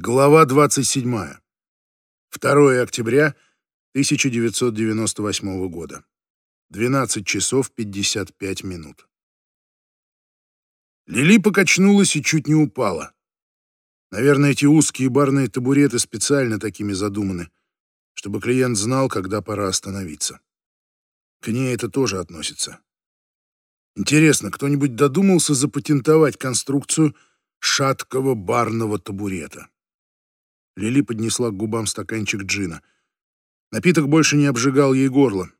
Глава 27. 2 октября 1998 года. 12 часов 55 минут. Лили покачнулась и чуть не упала. Наверное, эти узкие барные табуреты специально такими задуманы, чтобы клиент знал, когда пора остановиться. К ней это тоже относится. Интересно, кто-нибудь додумался запатентовать конструкцию шаткого барного табурета? Лили поднесла к губам стаканчик джина. Напиток больше не обжигал ей горло.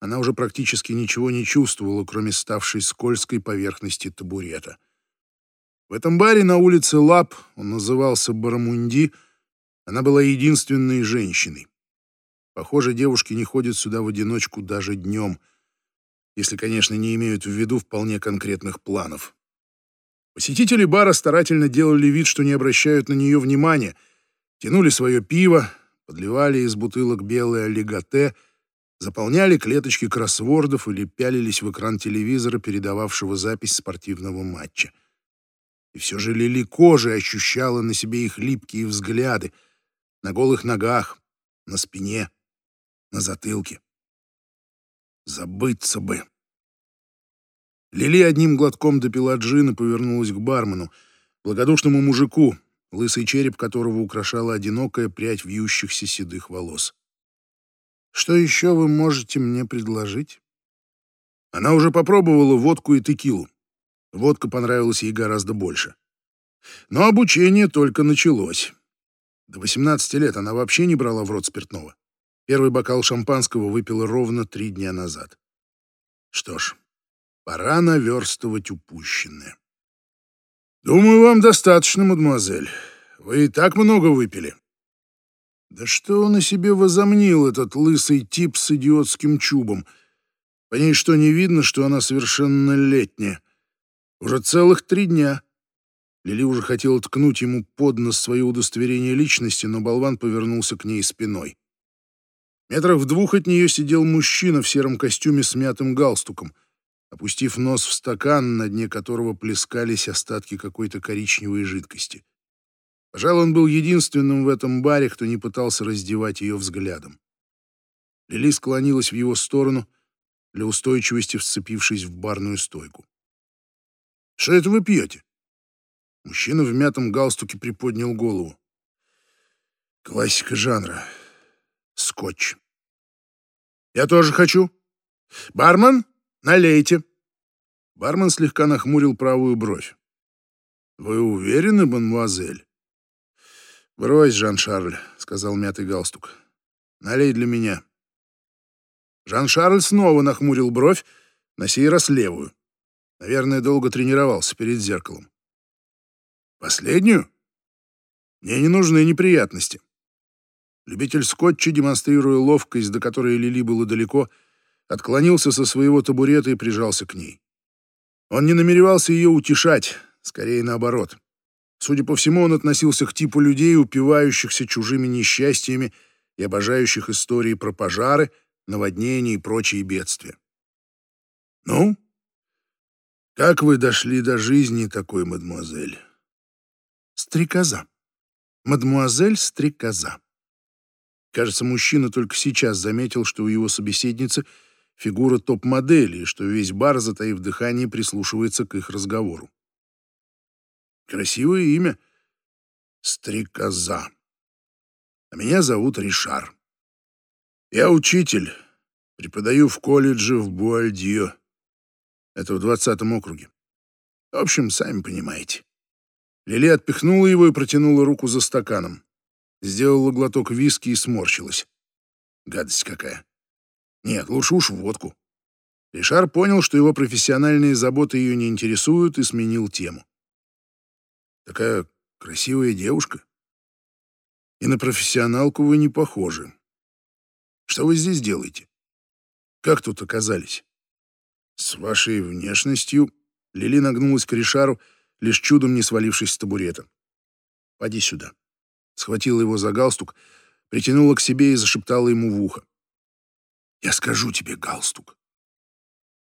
Она уже практически ничего не чувствовала, кроме ставшей скользкой поверхности табурета. В этом баре на улице Лап, он назывался Барамунди, она была единственной женщиной. Похоже, девушки не ходят сюда в одиночку даже днем, если, конечно, не имеют в виду вполне конкретных планов. Посетители бара старательно делали вид, что не обращают на нее внимания — тянули свое пиво, подливали из бутылок белое олиготе, заполняли клеточки кроссвордов или пялились в экран телевизора, передававшего запись спортивного матча. И все же Лили кожей ощущала на себе их липкие взгляды, на голых ногах, на спине, на затылке. Забыться бы. Лили одним глотком допила джин и повернулась к бармену, благодушному мужику, лысый череп которого украшала одинокая прядь вьющихся седых волос. «Что еще вы можете мне предложить?» Она уже попробовала водку и текилу. Водка понравилась ей гораздо больше. Но обучение только началось. До 18 лет она вообще не брала в рот спиртного. Первый бокал шампанского выпила ровно три дня назад. Что ж, пора наверстывать упущенное. «Думаю, вам достаточно, мадемуазель. Вы и так много выпили». Да что он о себе возомнил, этот лысый тип с идиотским чубом? По ней что, не видно, что она совершеннолетняя? Уже целых три дня. Лили уже хотела ткнуть ему под нос свое удостоверение личности, но болван повернулся к ней спиной. Метрах в двух от нее сидел мужчина в сером костюме с мятым галстуком — опустив нос в стакан, на дне которого плескались остатки какой-то коричневой жидкости. Пожалуй, он был единственным в этом баре, кто не пытался раздевать ее взглядом. Лили склонилась в его сторону, для устойчивости вцепившись в барную стойку. «Что это вы пьете?» Мужчина в мятом галстуке приподнял голову. «Классика жанра. Скотч». «Я тоже хочу. Бармен?» Налейте. Бармен слегка нахмурил правую бровь. Вы уверены, мадемуазель? Брось, Жан-Шарль, сказал мятый галстук. Налей для меня. Жан-Шарль снова нахмурил бровь, на сей раз левую. Наверное, долго тренировался перед зеркалом. Последнюю? Мне не нужны неприятности. Любитель скотча, демонстрируя ловкость, до которой Лили было далеко, — отклонился со своего табурета и прижался к ней. Он не намеревался ее утешать, скорее наоборот. Судя по всему, он относился к типу людей, упивающихся чужими несчастьями и обожающих истории про пожары, наводнения и прочие бедствия. «Ну, как вы дошли до жизни такой, мадемуазель?» «Стрекоза. Мадемуазель Стрекоза». Кажется, мужчина только сейчас заметил, что у его собеседницы — фигура топ-модели, и что весь бар, затаив дыхание, прислушивается к их разговору. Красивое имя. Стрекоза. А меня зовут Ришар. Я учитель, преподаю в колледже в Буальдио. Это в двадцатом округе. В общем, сами понимаете. Лили отпихнула его и протянула руку за стаканом. Сделала глоток виски и сморщилась. Гадость какая. Нет, лучше уж водку. Ришар понял, что его профессиональные заботы ее не интересуют, и сменил тему. Такая красивая девушка. И на профессионалку вы не похожи. Что вы здесь делаете? Как тут оказались? С вашей внешностью Лили нагнулась к Ришару, лишь чудом не свалившись с табурета. «Поди сюда». Схватила его за галстук, притянула к себе и зашептала ему в ухо. Я скажу тебе, галстук.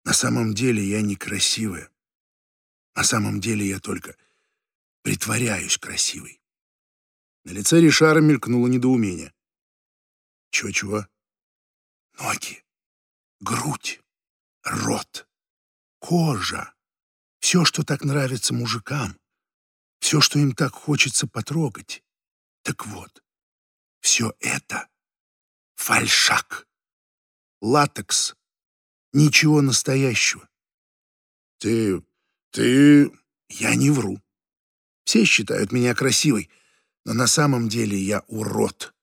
На самом деле я некрасивая. На самом деле я только притворяюсь красивой. На лице Ришара мелькнуло недоумение. Чего-чего? Ноги, грудь, рот, кожа. Все, что так нравится мужикам. Все, что им так хочется потрогать. Так вот, все это — фальшак, латекс, ничего настоящего. Ты... ты... Я не вру. Все считают меня красивой, но на самом деле я урод.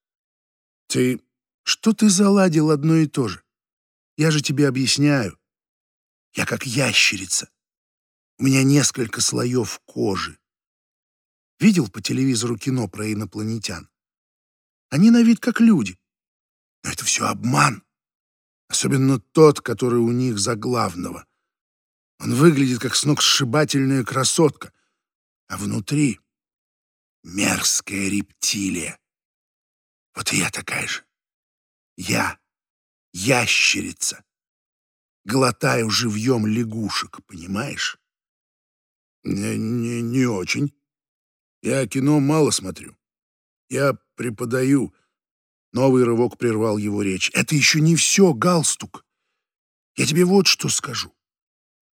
Ты... Что ты заладил одно и то же? Я же тебе объясняю. Я как ящерица. У меня несколько слоев кожи. Видел по телевизору кино про инопланетян? Они на вид как люди. Но это все обман. Особенно тот, который у них за главного. Он выглядит как сногсшибательная красотка, а внутри мерзкая рептилия. Вот и я такая же. Я ящерица. Глотаю живьем лягушек, понимаешь? Не, не, не очень. Я кино мало смотрю. Я преподаю. Новый рывок прервал его речь. Это еще не все, галстук. Я тебе вот что скажу.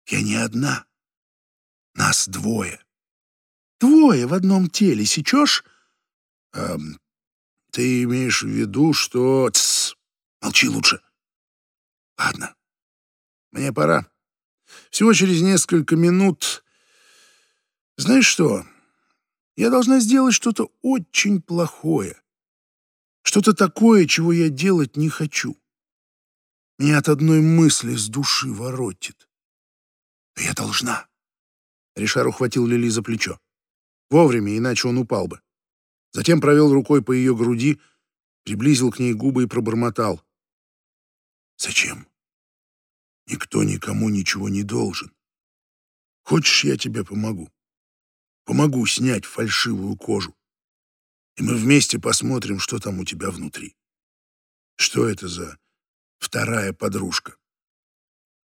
Я не одна. Нас двое. Двое в одном теле, сечешь? Эм, ты имеешь в виду, что... Тссс, молчи лучше. Ладно, мне пора. Всего через несколько минут... Знаешь что? Я должна сделать что-то очень плохое. Что-то такое, чего я делать не хочу. Меня от одной мысли с души воротит. Но я должна. Ришар ухватил Лили за плечо. Вовремя, иначе он упал бы. Затем провел рукой по ее груди, приблизил к ней губы и пробормотал. «Зачем? Никто никому ничего не должен. Хочешь, я тебе помогу? Помогу снять фальшивую кожу. И мы вместе посмотрим, что там у тебя внутри. Что это за вторая подружка?»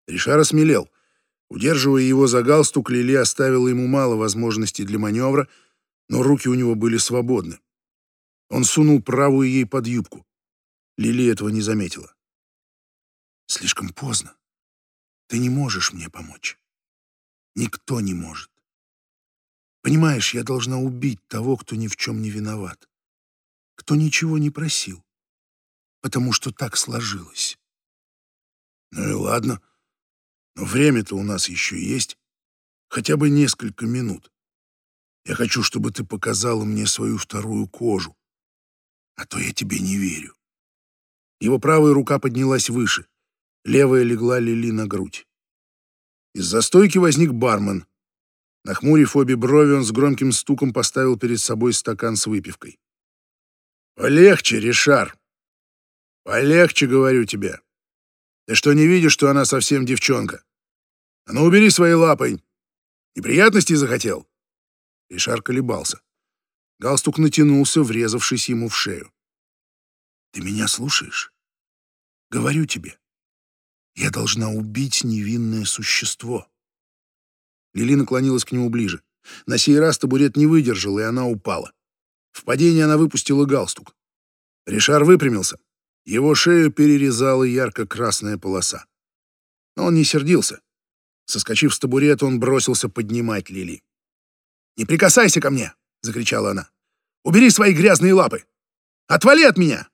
Ришар осмелел. Удерживая его за галстук, Лили оставила ему мало возможностей для маневра, но руки у него были свободны. Он сунул правую ей под юбку. Лили этого не заметила. «Слишком поздно. Ты не можешь мне помочь. Никто не может. Понимаешь, я должна убить того, кто ни в чем не виноват, кто ничего не просил, потому что так сложилось». «Ну и ладно», но время-то у нас еще есть. Хотя бы несколько минут. Я хочу, чтобы ты показала мне свою вторую кожу. А то я тебе не верю. Его правая рука поднялась выше. Левая легла Лили на грудь. Из застойки возник бармен. Нахмурив обе брови, он с громким стуком поставил перед собой стакан с выпивкой. «Полегче, Ришар. Полегче, говорю тебе. Ты что, не видишь, что она совсем девчонка? А ну, убери свои лапы. Неприятностей захотел?» Ришар колебался. Галстук натянулся, врезавшись ему в шею. «Ты меня слушаешь? Говорю тебе, я должна убить невинное существо». Лили наклонилась к нему ближе. На сей раз табурет не выдержал, и она упала. В падении она выпустила галстук. Ришар выпрямился. Его шею перерезала ярко-красная полоса. Но он не сердился. Соскочив с табурета, он бросился поднимать Лили. «Не прикасайся ко мне!» — закричала она. «Убери свои грязные лапы! Отвали от меня!»